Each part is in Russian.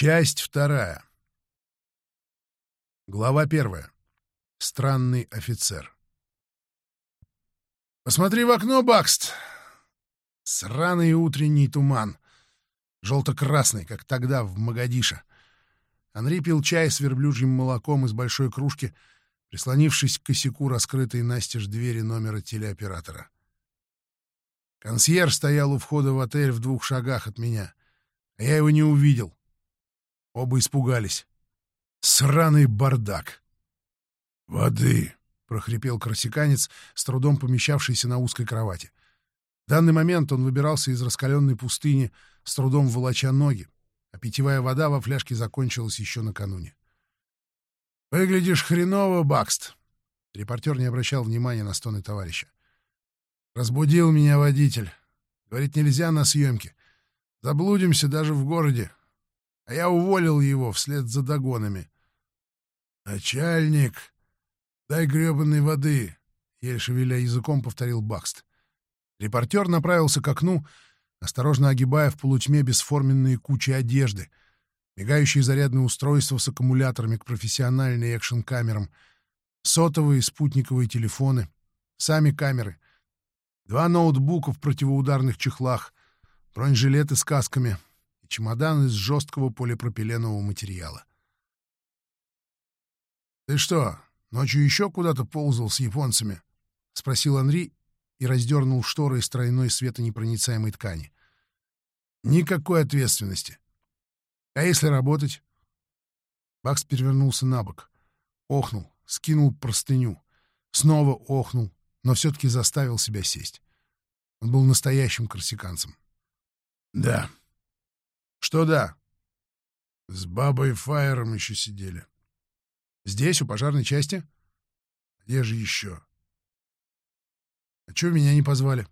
Часть вторая. Глава первая. Странный офицер. «Посмотри в окно, Бакст!» Сраный утренний туман. Желто-красный, как тогда в Магадише. Анри пил чай с верблюжьим молоком из большой кружки, прислонившись к косяку раскрытой настежь двери номера телеоператора. Консьерж стоял у входа в отель в двух шагах от меня, а я его не увидел. Оба испугались. Сраный бардак. «Воды!» — прохрипел корсиканец, с трудом помещавшийся на узкой кровати. В данный момент он выбирался из раскаленной пустыни, с трудом волоча ноги, а питьевая вода во фляжке закончилась еще накануне. «Выглядишь хреново, Бакст!» Репортер не обращал внимания на стоны товарища. «Разбудил меня водитель. Говорит, нельзя на съемке. Заблудимся даже в городе а я уволил его вслед за догонами. «Начальник, дай гребаной воды!» — еле шевеля языком повторил Бакст. Репортер направился к окну, осторожно огибая в полутьме бесформенные кучи одежды, мигающие зарядные устройства с аккумуляторами к профессиональной экшн-камерам, сотовые спутниковые телефоны, сами камеры, два ноутбука в противоударных чехлах, бронежилеты с касками — чемодан из жесткого полипропиленового материала. «Ты что, ночью еще куда-то ползал с японцами?» — спросил Анри и раздернул шторы из тройной светонепроницаемой ткани. «Никакой ответственности. А если работать?» Бакс перевернулся на бок, охнул, скинул простыню, снова охнул, но все-таки заставил себя сесть. Он был настоящим корсиканцем. «Да», что да? С бабой Фаером еще сидели. Здесь, у пожарной части? Где же еще? А чего меня не позвали?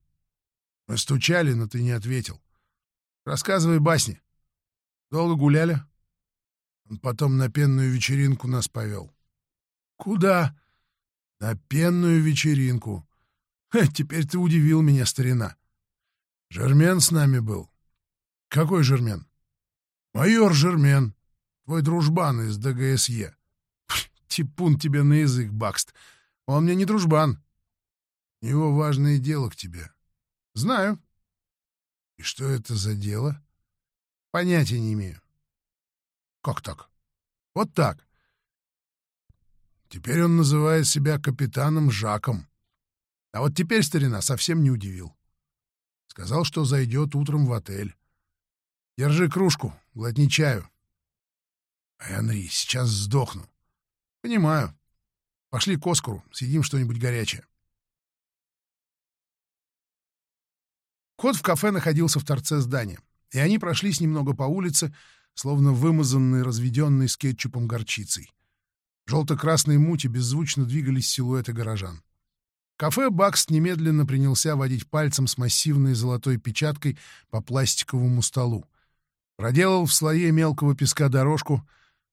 Мы стучали, но ты не ответил. Рассказывай басни. Долго гуляли? Он потом на пенную вечеринку нас повел. Куда? На пенную вечеринку. Ха, теперь ты удивил меня, старина. Жермен с нами был. Какой Жермен? «Майор Жермен, твой дружбан из ДГСЕ». «Типун тебе на язык, Бакст. Он мне не дружбан. Его важное дело к тебе». «Знаю». «И что это за дело?» «Понятия не имею». «Как так?» «Вот так». Теперь он называет себя капитаном Жаком. А вот теперь старина совсем не удивил. Сказал, что зайдет утром в отель. Держи кружку, глотни чаю. Ай, Анри, сейчас сдохну. Понимаю. Пошли к Оскару, съедим что-нибудь горячее. Вход в кафе находился в торце здания, и они прошлись немного по улице, словно вымазанные, разведенной с кетчупом горчицей. Желто-красные мути беззвучно двигались силуэты горожан. кафе Бакс немедленно принялся водить пальцем с массивной золотой печаткой по пластиковому столу. Проделал в слое мелкого песка дорожку,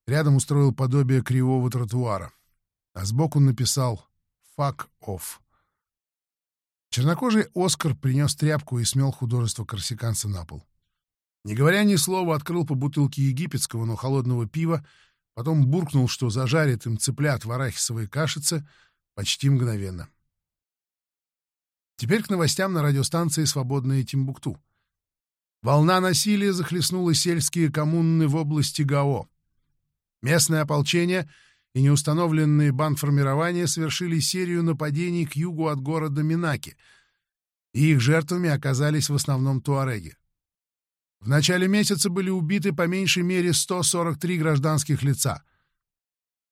рядом устроил подобие кривого тротуара, а сбоку написал «Fuck off». Чернокожий Оскар принес тряпку и смел художество корсиканца на пол. Не говоря ни слова, открыл по бутылке египетского, но холодного пива, потом буркнул, что зажарит им цыплят в арахисовой кашице почти мгновенно. Теперь к новостям на радиостанции «Свободная Тимбукту». Волна насилия захлестнула сельские коммуны в области Гао. Местное ополчение и неустановленные бандформирования совершили серию нападений к югу от города Минаки, и их жертвами оказались в основном туареги. В начале месяца были убиты по меньшей мере 143 гражданских лица.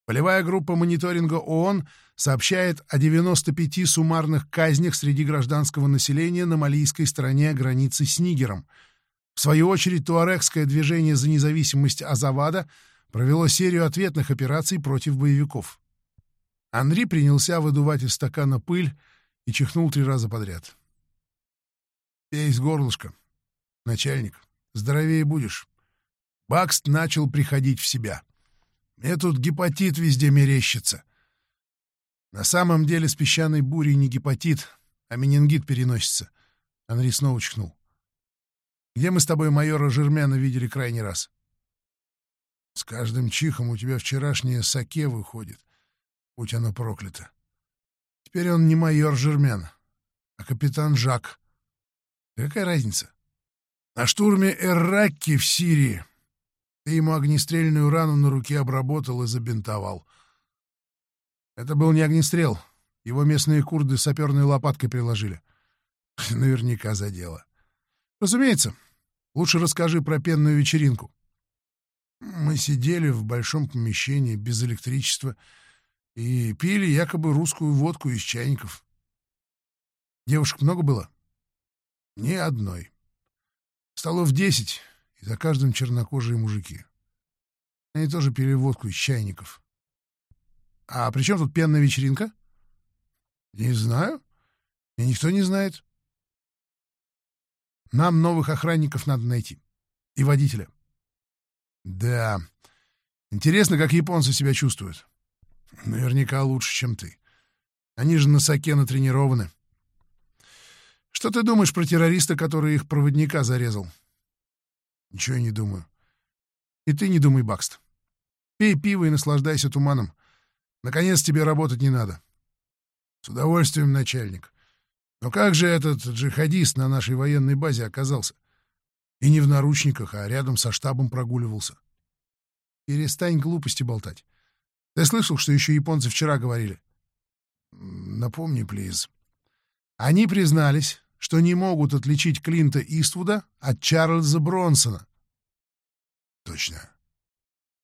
Полевая группа мониторинга ООН сообщает о 95 суммарных казнях среди гражданского населения на малийской стороне границы с Нигером — в свою очередь, туарегское движение за независимость Азавада провело серию ответных операций против боевиков. Анри принялся выдувать из стакана пыль и чихнул три раза подряд. «Пей из горлышка. Начальник, здоровее будешь». Бакст начал приходить в себя. «Мне тут гепатит везде мерещится». На самом деле с песчаной бурей не гепатит, а менингит переносится. Анри снова чихнул. Где мы с тобой майора Жермяна видели крайний раз? С каждым чихом у тебя вчерашнее саке выходит, будь оно проклято. Теперь он не майор Жермен, а капитан Жак. Какая разница? На штурме Эрракки в Сирии ты ему огнестрельную рану на руке обработал и забинтовал. Это был не огнестрел. Его местные курды саперной лопаткой приложили. Наверняка за дело. Разумеется. Лучше расскажи про пенную вечеринку. Мы сидели в большом помещении без электричества и пили якобы русскую водку из чайников. Девушек много было? Ни одной. Столов десять, и за каждым чернокожие мужики. Они тоже пили водку из чайников. А при чем тут пенная вечеринка? Не знаю. И никто не знает. Нам новых охранников надо найти. И водителя. Да. Интересно, как японцы себя чувствуют. Наверняка лучше, чем ты. Они же на соке натренированы. Что ты думаешь про террориста, который их проводника зарезал? Ничего я не думаю. И ты не думай, Бакст. Пей пиво и наслаждайся туманом. Наконец тебе работать не надо. С удовольствием, начальник. Но как же этот джихадист на нашей военной базе оказался? И не в наручниках, а рядом со штабом прогуливался. Перестань глупости болтать. Ты слышал, что еще японцы вчера говорили? Напомни, плиз. Они признались, что не могут отличить Клинта Иствуда от Чарльза Бронсона. Точно.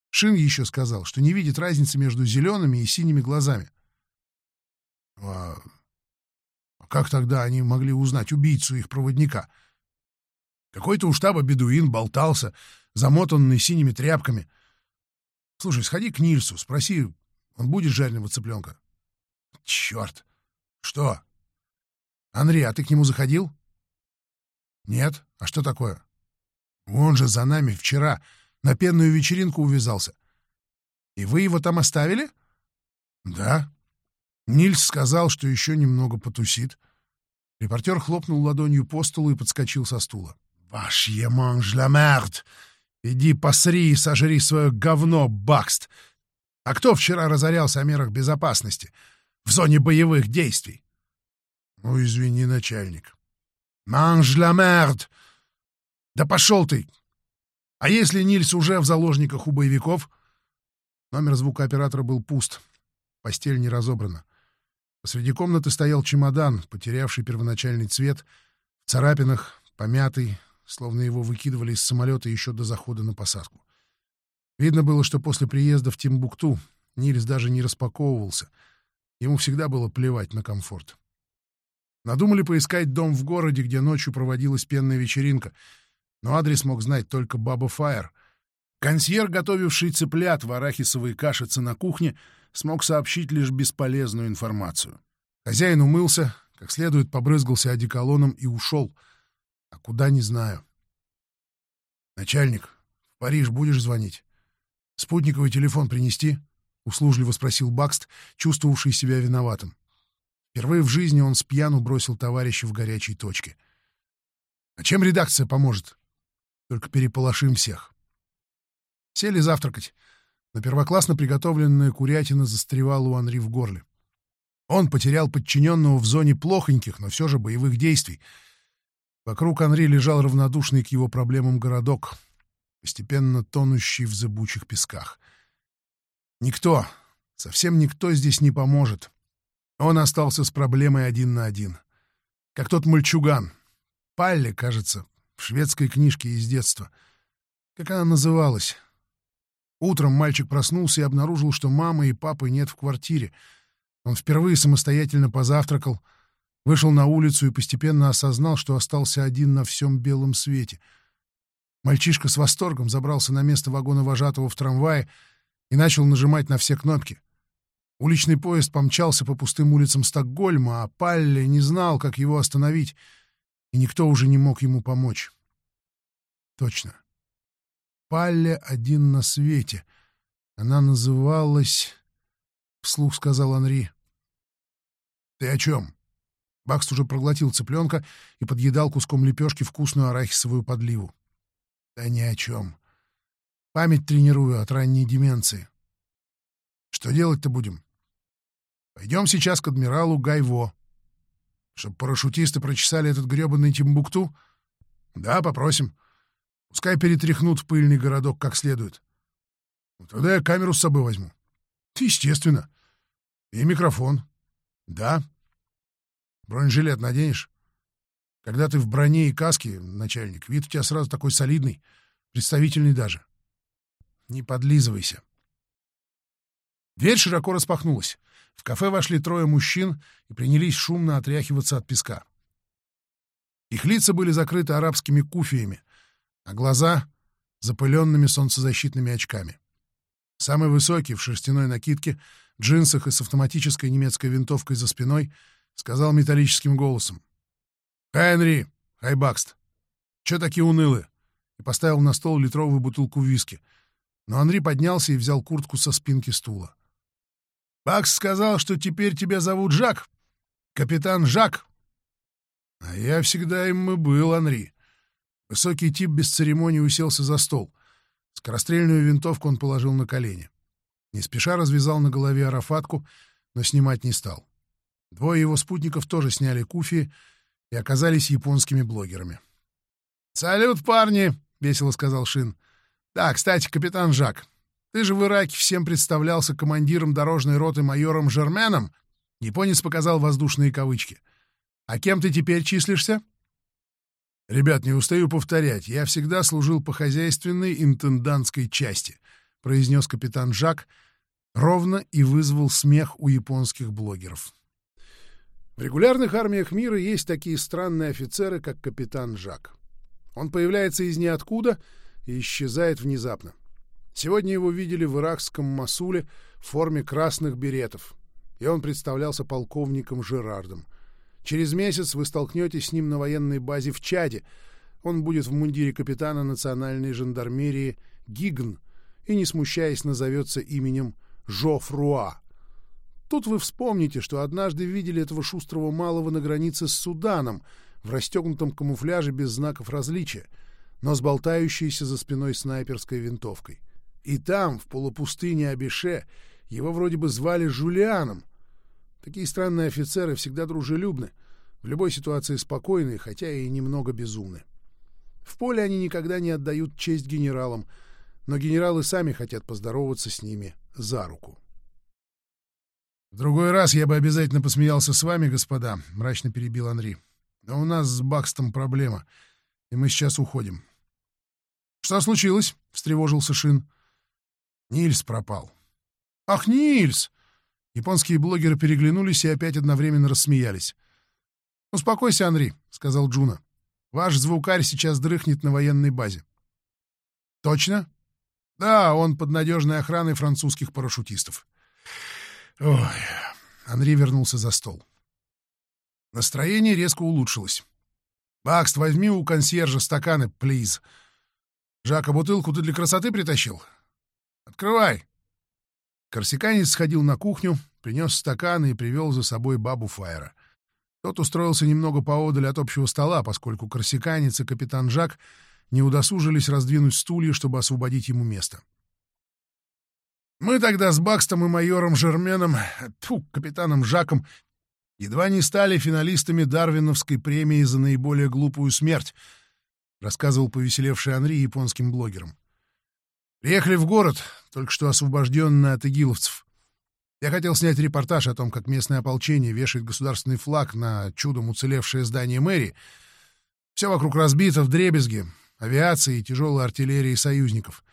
Шин еще сказал, что не видит разницы между зелеными и синими глазами. А как тогда они могли узнать убийцу их проводника? Какой-то у штаба бедуин болтался, замотанный синими тряпками. Слушай, сходи к Нильсу, спроси, он будет жареного цыпленка? Черт! Что? Андрей, а ты к нему заходил? Нет. А что такое? Он же за нами вчера на пенную вечеринку увязался. И вы его там оставили? Да. Нильс сказал, что еще немного потусит. Репортер хлопнул ладонью по столу и подскочил со стула. «Ваш еманж ла мерд! Иди посри и сожри свое говно, Бакст! А кто вчера разорялся о мерах безопасности в зоне боевых действий?» «Ну, извини, начальник». «Манж ла мерд! Да пошел ты! А если Нильс уже в заложниках у боевиков?» Номер звукооператора был пуст. Постель не разобрана. Посреди комнаты стоял чемодан, потерявший первоначальный цвет, в царапинах, помятый, словно его выкидывали из самолета еще до захода на посадку. Видно было, что после приезда в Тимбукту Нильс даже не распаковывался. Ему всегда было плевать на комфорт. Надумали поискать дом в городе, где ночью проводилась пенная вечеринка, но адрес мог знать только Баба Фаер. Консьер, готовивший цыплят в арахисовой кашице на кухне, смог сообщить лишь бесполезную информацию. Хозяин умылся, как следует побрызгался одеколоном и ушел. А куда — не знаю. «Начальник, в Париж будешь звонить? Спутниковый телефон принести?» — услужливо спросил Бакст, чувствовавший себя виноватым. Впервые в жизни он с пьяну бросил товарища в горячей точке. «А чем редакция поможет? Только переполошим всех». Сели завтракать но первоклассно приготовленная курятина застревала у Анри в горле. Он потерял подчиненного в зоне плохоньких, но все же боевых действий. Вокруг Анри лежал равнодушный к его проблемам городок, постепенно тонущий в зыбучих песках. Никто, совсем никто здесь не поможет. Он остался с проблемой один на один. Как тот мальчуган. Палли, кажется, в шведской книжке из детства. Как она называлась? Утром мальчик проснулся и обнаружил, что мамы и папы нет в квартире. Он впервые самостоятельно позавтракал, вышел на улицу и постепенно осознал, что остался один на всем белом свете. Мальчишка с восторгом забрался на место вагона вожатого в трамвае и начал нажимать на все кнопки. Уличный поезд помчался по пустым улицам Стокгольма, а Палле не знал, как его остановить, и никто уже не мог ему помочь. Точно. Палле один на свете. Она называлась... — вслух сказал Анри. — Ты о чем? Бакст уже проглотил цыпленка и подъедал куском лепешки вкусную арахисовую подливу. — Да ни о чем. Память тренирую от ранней деменции. Что делать-то будем? Пойдем сейчас к адмиралу Гайво. Чтоб парашютисты прочесали этот гребаный Тимбукту? Да, попросим. Пускай перетряхнут пыльный городок как следует. Ну, тогда я камеру с собой возьму. Естественно. И микрофон. Да. Бронежилет наденешь? Когда ты в броне и каске, начальник, вид у тебя сразу такой солидный, представительный даже. Не подлизывайся. Дверь широко распахнулась. В кафе вошли трое мужчин и принялись шумно отряхиваться от песка. Их лица были закрыты арабскими куфиями, а глаза — запыленными солнцезащитными очками. Самый высокий, в шерстяной накидке, джинсах и с автоматической немецкой винтовкой за спиной, сказал металлическим голосом. «Хай, Хай, Бакст! Чё такие унылые?» и поставил на стол литровую бутылку виски. Но Анри поднялся и взял куртку со спинки стула. Бакс сказал, что теперь тебя зовут Жак. Капитан Жак. А я всегда им и был, Анри. Высокий тип без церемонии уселся за стол. Скорострельную винтовку он положил на колени. Не спеша развязал на голове арафатку, но снимать не стал. Двое его спутников тоже сняли куфи и оказались японскими блогерами. «Салют, парни!» — весело сказал Шин. «Да, кстати, капитан Жак, ты же в Ираке всем представлялся командиром дорожной роты майором Жерменом. Японец показал воздушные кавычки. А кем ты теперь числишься? Ребят, не устаю повторять. Я всегда служил по хозяйственной интендантской части, произнес капитан Жак ровно и вызвал смех у японских блогеров. В регулярных армиях мира есть такие странные офицеры, как капитан Жак. Он появляется из ниоткуда и исчезает внезапно. Сегодня его видели в иракском Масуле в форме красных беретов, и он представлялся полковником Жерардом. Через месяц вы столкнетесь с ним на военной базе в Чаде. Он будет в мундире капитана национальной жандармерии Гигн и, не смущаясь, назовется именем Жофруа. Тут вы вспомните, что однажды видели этого шустрого малого на границе с Суданом в расстегнутом камуфляже без знаков различия, но с болтающейся за спиной снайперской винтовкой. И там, в полупустыне Абише, его вроде бы звали Жулианом. Такие странные офицеры всегда дружелюбны, в любой ситуации спокойны, хотя и немного безумны. В поле они никогда не отдают честь генералам, но генералы сами хотят поздороваться с ними за руку. «В другой раз я бы обязательно посмеялся с вами, господа», — мрачно перебил Анри. «Но у нас с Бакстом проблема, и мы сейчас уходим». «Что случилось?» — встревожился Шин. Нильс пропал. «Ах, Нильс!» Японские блогеры переглянулись и опять одновременно рассмеялись. «Успокойся, Анри», — сказал Джуна. «Ваш звукарь сейчас дрыхнет на военной базе». «Точно?» «Да, он под надежной охраной французских парашютистов». Ой, Анри вернулся за стол. Настроение резко улучшилось. «Бакст, возьми у консьержа стаканы, плиз. Жака, бутылку ты для красоты притащил? Открывай!» Корсиканец сходил на кухню, принес стаканы и привел за собой бабу Фаера. Тот устроился немного поодаль от общего стола, поскольку корсиканец и капитан Жак не удосужились раздвинуть стулья, чтобы освободить ему место. Мы тогда с Бакстом и майором Жерменом, тьфу, капитаном Жаком, едва не стали финалистами Дарвиновской премии за наиболее глупую смерть, рассказывал повеселевший Анри японским блогерам. Приехали в город, только что освобожденный от игиловцев. Я хотел снять репортаж о том, как местное ополчение вешает государственный флаг на чудом уцелевшее здание мэрии. Все вокруг разбито в дребезги, авиации и тяжелой артиллерии союзников.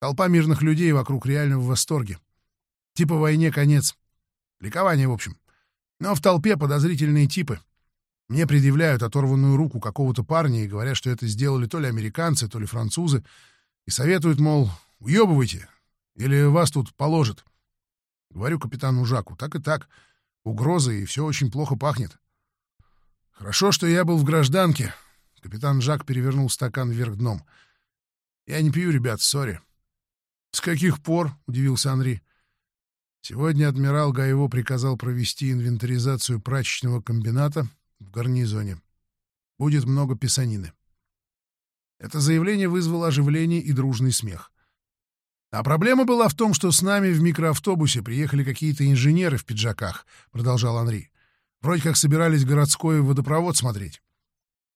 Толпа мирных людей вокруг реально в восторге. Типа войне конец. Ликование, в общем. Но в толпе подозрительные типы. Мне предъявляют оторванную руку какого-то парня и говорят, что это сделали то ли американцы, то ли французы — и советует, мол, уебывайте, или вас тут положат. Говорю капитану Жаку, так и так, угрозы, и все очень плохо пахнет. Хорошо, что я был в гражданке. Капитан Жак перевернул стакан вверх дном. Я не пью, ребят, сори. С каких пор? — удивился Анри. Сегодня адмирал Гаево приказал провести инвентаризацию прачечного комбината в гарнизоне. Будет много писанины. Это заявление вызвало оживление и дружный смех. А проблема была в том, что с нами в микроавтобусе приехали какие-то инженеры в пиджаках, продолжал Анри. Вроде как собирались городской водопровод смотреть.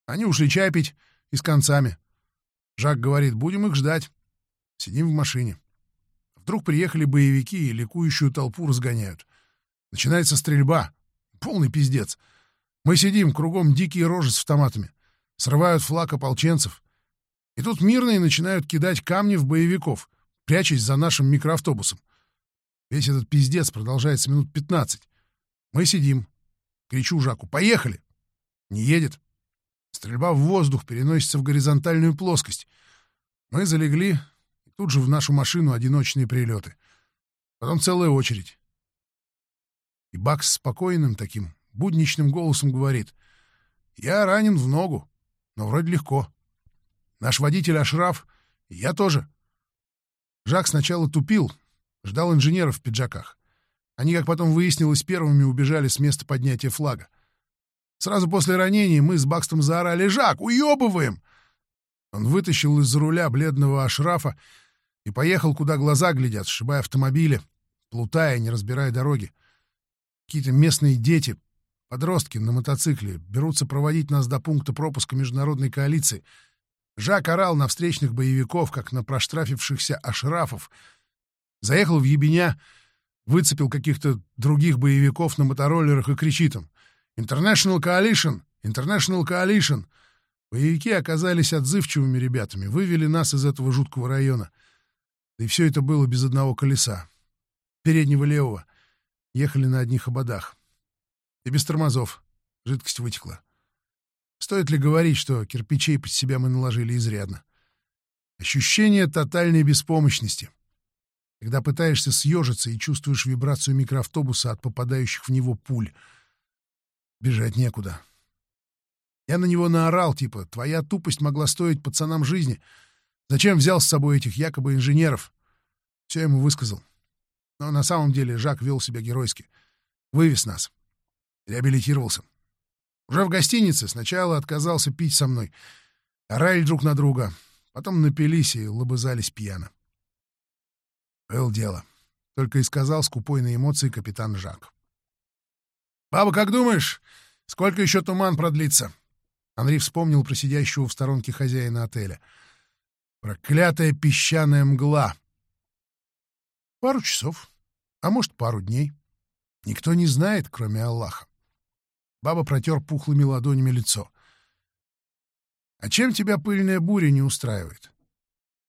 Они ушли чай пить и с концами. Жак говорит, будем их ждать. Сидим в машине. Вдруг приехали боевики и ликующую толпу разгоняют. Начинается стрельба. Полный пиздец. Мы сидим, кругом дикие рожи с автоматами. Срывают флаг ополченцев. И тут мирные начинают кидать камни в боевиков, прячась за нашим микроавтобусом. Весь этот пиздец продолжается минут пятнадцать. Мы сидим. Кричу Жаку «Поехали!» Не едет. Стрельба в воздух переносится в горизонтальную плоскость. Мы залегли, и тут же в нашу машину одиночные прилеты. Потом целая очередь. И Бакс спокойным таким, будничным голосом говорит. «Я ранен в ногу, но вроде легко. Наш водитель Ашраф, я тоже». Жак сначала тупил, ждал инженеров в пиджаках. Они, как потом выяснилось, первыми убежали с места поднятия флага. Сразу после ранения мы с Бакстом заорали «Жак, уебываем!» Он вытащил из-за руля бледного Ашрафа и поехал, куда глаза глядят, сшибая автомобили, плутая, не разбирая дороги. Какие-то местные дети, подростки на мотоцикле, берутся проводить нас до пункта пропуска международной коалиции. Жак орал на встречных боевиков, как на проштрафившихся Ашрафов. Заехал в Ебеня — выцепил каких-то других боевиков на мотороллерах и кричит им «International Coalition! International Coalition!» Боевики оказались отзывчивыми ребятами, вывели нас из этого жуткого района. И все это было без одного колеса. Переднего левого. Ехали на одних ободах. И без тормозов. Жидкость вытекла. Стоит ли говорить, что кирпичей под себя мы наложили изрядно? Ощущение тотальной беспомощности когда пытаешься съежиться и чувствуешь вибрацию микроавтобуса от попадающих в него пуль. Бежать некуда. Я на него наорал, типа, твоя тупость могла стоить пацанам жизни. Зачем взял с собой этих якобы инженеров? Все ему высказал. Но на самом деле Жак вел себя геройски. Вывез нас. Реабилитировался. Уже в гостинице сначала отказался пить со мной. Орали друг на друга. Потом напились и лобызались пьяно. Был дело. Только и сказал скупой на эмоции капитан Жак. «Баба, как думаешь, сколько еще туман продлится?» Анри вспомнил про сидящего в сторонке хозяина отеля. «Проклятая песчаная мгла!» «Пару часов, а может, пару дней. Никто не знает, кроме Аллаха». Баба протер пухлыми ладонями лицо. «А чем тебя пыльная буря не устраивает?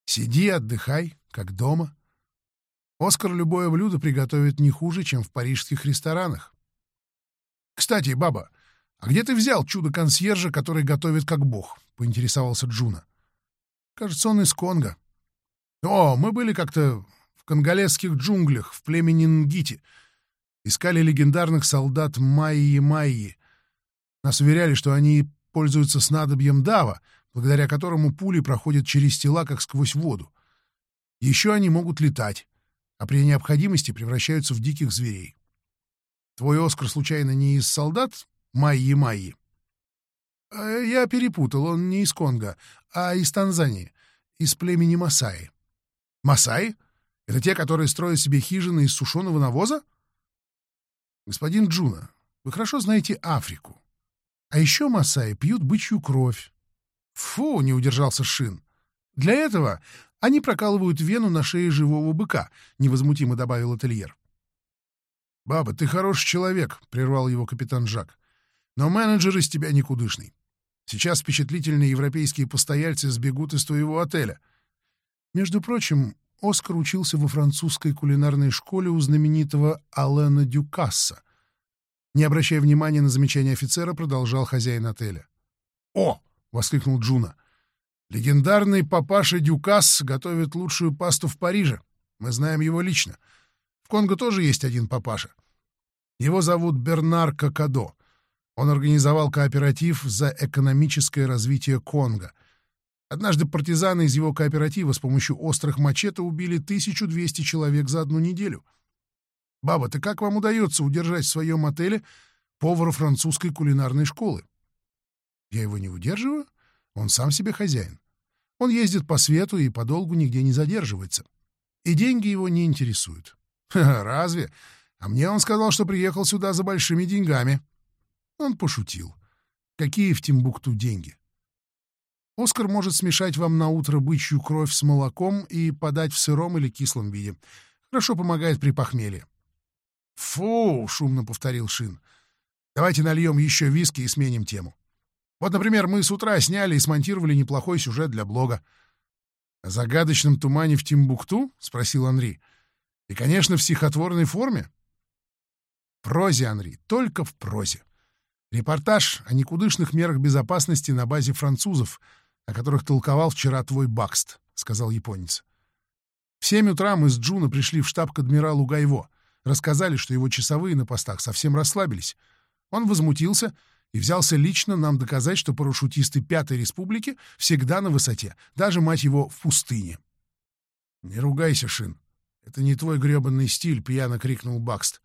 Сиди, отдыхай, как дома. Оскар любое блюдо приготовит не хуже, чем в парижских ресторанах. «Кстати, баба, а где ты взял чудо-консьержа, который готовит как бог?» — поинтересовался Джуна. «Кажется, он из Конго». «О, мы были как-то в конголезских джунглях, в племени Нгити. Искали легендарных солдат Майи-Майи. Нас уверяли, что они пользуются снадобьем Дава, благодаря которому пули проходят через тела, как сквозь воду. Еще они могут летать а при необходимости превращаются в диких зверей. Твой Оскар случайно не из солдат Майи-Майи? Э, я перепутал, он не из Конго, а из Танзании, из племени Масаи. Масаи? Это те, которые строят себе хижины из сушеного навоза? Господин Джуна, вы хорошо знаете Африку. А еще Масаи пьют бычью кровь. Фу, не удержался Шин. Для этого они прокалывают вену на шее живого быка, — невозмутимо добавил отельер. — Баба, ты хороший человек, — прервал его капитан Жак. — Но менеджер из тебя никудышный. Сейчас впечатлительные европейские постояльцы сбегут из твоего отеля. Между прочим, Оскар учился во французской кулинарной школе у знаменитого Алена Дюкасса. Не обращая внимания на замечание офицера, продолжал хозяин отеля. «О!» — воскликнул Джуна. Легендарный папаша Дюкасс готовит лучшую пасту в Париже. Мы знаем его лично. В Конго тоже есть один папаша. Его зовут Бернар Какадо. Он организовал кооператив за экономическое развитие Конго. Однажды партизаны из его кооператива с помощью острых мачете убили 1200 человек за одну неделю. «Баба, ты как вам удается удержать в своем отеле повара французской кулинарной школы?» «Я его не удерживаю?» Он сам себе хозяин. Он ездит по свету и подолгу нигде не задерживается. И деньги его не интересуют. Разве? А мне он сказал, что приехал сюда за большими деньгами. Он пошутил. Какие в Тимбукту деньги? Оскар может смешать вам на утро бычью кровь с молоком и подать в сыром или кислом виде. Хорошо помогает при похмелье. «Фу!» — шумно повторил Шин. «Давайте нальем еще виски и сменим тему. Вот, например, мы с утра сняли и смонтировали неплохой сюжет для блога. «О загадочном тумане в Тимбукту?» — спросил Анри. «И, конечно, в стихотворной форме». В прозе, Анри, только в прозе. Репортаж о никудышных мерах безопасности на базе французов, о которых толковал вчера твой Бакст, — сказал японец. В семь утра мы с Джуна пришли в штаб к адмиралу Гайво. Рассказали, что его часовые на постах совсем расслабились. Он возмутился и взялся лично нам доказать, что парашютисты Пятой Республики всегда на высоте, даже, мать его, в пустыне. — Не ругайся, Шин. Это не твой гребанный стиль, — пьяно крикнул Бакст.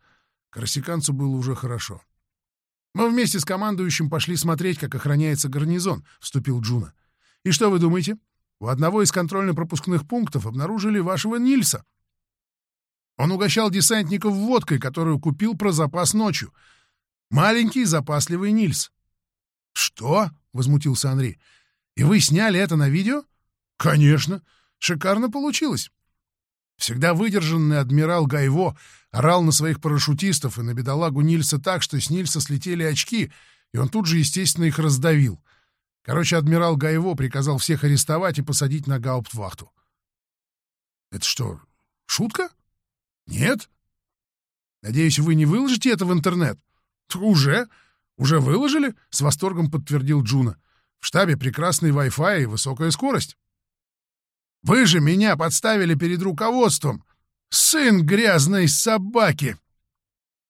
Корсиканцу было уже хорошо. — Мы вместе с командующим пошли смотреть, как охраняется гарнизон, — вступил Джуна. — И что вы думаете? У одного из контрольно-пропускных пунктов обнаружили вашего Нильса. Он угощал десантников водкой, которую купил про запас ночью — Маленький запасливый Нильс. «Что?» — возмутился Анри. «И вы сняли это на видео?» «Конечно. Шикарно получилось». Всегда выдержанный адмирал Гайво орал на своих парашютистов и на бедолагу Нильса так, что с Нильса слетели очки, и он тут же, естественно, их раздавил. Короче, адмирал Гайво приказал всех арестовать и посадить на гауптвахту. «Это что, шутка?» «Нет?» «Надеюсь, вы не выложите это в интернет?» «Уже? Уже выложили?» — с восторгом подтвердил Джуна. «В штабе прекрасный Wi-Fi и высокая скорость». «Вы же меня подставили перед руководством! Сын грязной собаки!»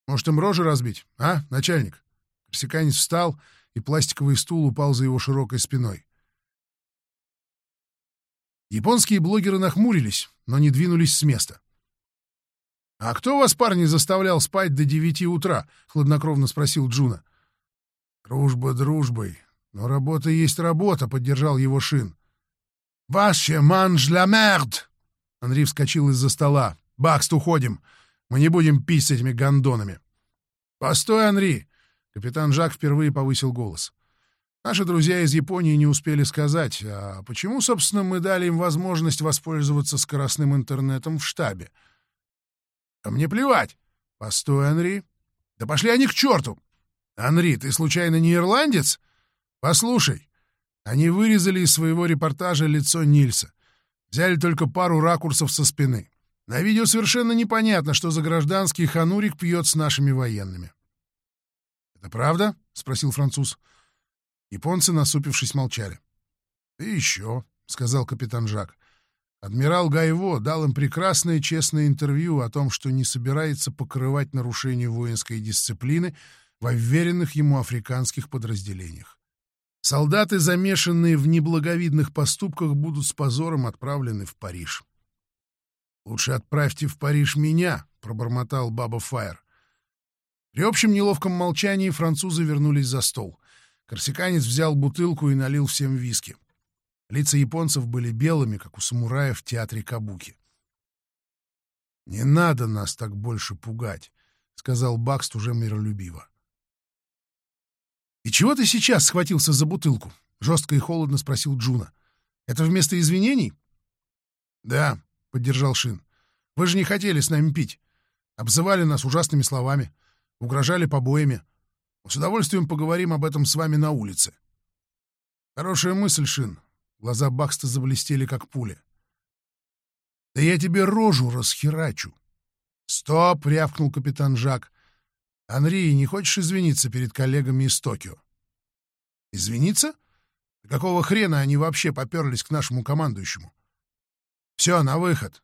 «Может, им рожи разбить, а, начальник?» Корсиканец встал, и пластиковый стул упал за его широкой спиной. Японские блогеры нахмурились, но не двинулись с места. «А кто вас, парни, заставлял спать до девяти утра?» — хладнокровно спросил Джуна. «Дружба дружбой, но работа есть работа», — поддержал его Шин. «Ваше mange la merde!» Анри вскочил из-за стола. «Бакст, уходим! Мы не будем пить с этими гондонами!» «Постой, Анри!» — капитан Жак впервые повысил голос. «Наши друзья из Японии не успели сказать, а почему, собственно, мы дали им возможность воспользоваться скоростным интернетом в штабе?» А мне плевать. Постой, Анри. Да пошли они к черту. Анри, ты случайно не ирландец? Послушай. Они вырезали из своего репортажа лицо Нильса. Взяли только пару ракурсов со спины. На видео совершенно непонятно, что за гражданский ханурик пьет с нашими военными. «Это правда?» — спросил француз. Японцы, насупившись, молчали. «И еще», — сказал капитан Жак. Адмирал Гайво дал им прекрасное честное интервью о том, что не собирается покрывать нарушения воинской дисциплины во вверенных ему африканских подразделениях. Солдаты, замешанные в неблаговидных поступках, будут с позором отправлены в Париж. «Лучше отправьте в Париж меня», — пробормотал Баба Файер. При общем неловком молчании французы вернулись за стол. Корсиканец взял бутылку и налил всем виски. Лица японцев были белыми, как у самурая в театре Кабуки. «Не надо нас так больше пугать», — сказал Бакст уже миролюбиво. «И чего ты сейчас схватился за бутылку?» — жестко и холодно спросил Джуна. «Это вместо извинений?» «Да», — поддержал Шин. «Вы же не хотели с нами пить. Обзывали нас ужасными словами, угрожали побоями. С удовольствием поговорим об этом с вами на улице». «Хорошая мысль, Шин. Глаза Бакста заблестели, как пуля. «Да я тебе рожу расхерачу!» «Стоп!» — рявкнул капитан Жак. «Анри, не хочешь извиниться перед коллегами из Токио?» «Извиниться? какого хрена они вообще поперлись к нашему командующему?» «Все, на выход.